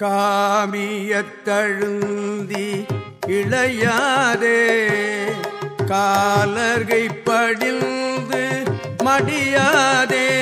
காமியத்தழுந்தி இளையாதே. காலர்கை படிந்து மடியாதே.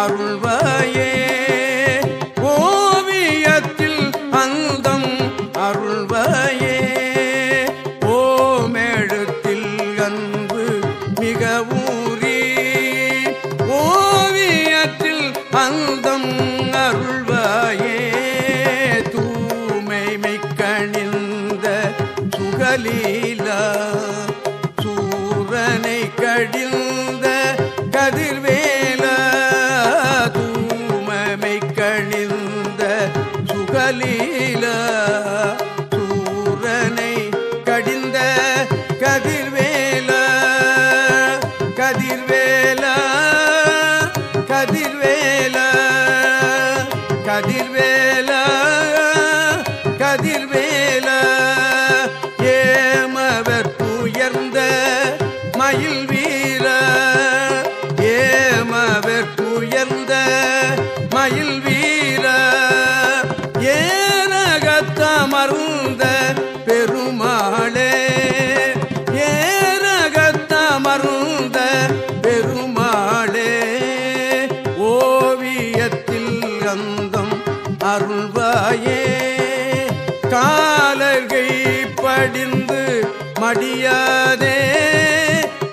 அருள்வாயே. ஓவியத்தில் அந்தம் அருள்வாயே. ஓம் அன்பு மிக ஊறி. ஓவியத்தில் அந்தம் அருள்வாயே. தூமைமை கணிந்த சுகலீலா. சூரனை கடில் दिल में அருள்வாயே. காலர்கை படிந்து மடியாதே.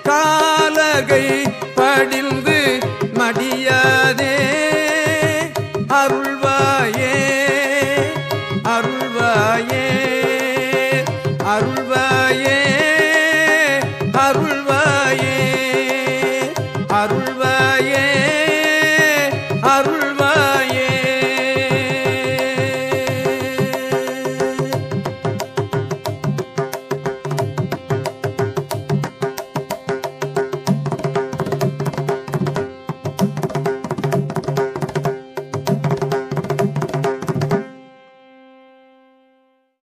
காலகை படிந்து மடியாதே. அருள்வாயே அருள்வாயே.